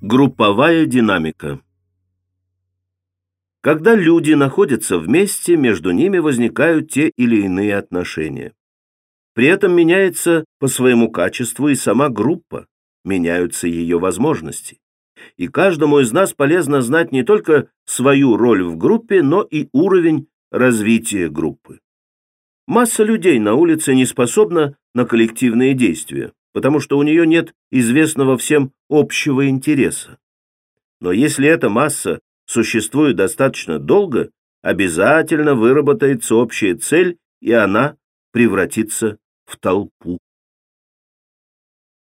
Групповая динамика Когда люди находятся вместе, между ними возникают те или иные отношения. При этом меняется по своему качеству и сама группа, меняются ее возможности. И каждому из нас полезно знать не только свою роль в группе, но и уровень развития группы. Масса людей на улице не способна на коллективные действия потому что у нее нет известного всем общего интереса. Но если эта масса существует достаточно долго, обязательно выработается общая цель, и она превратится в толпу.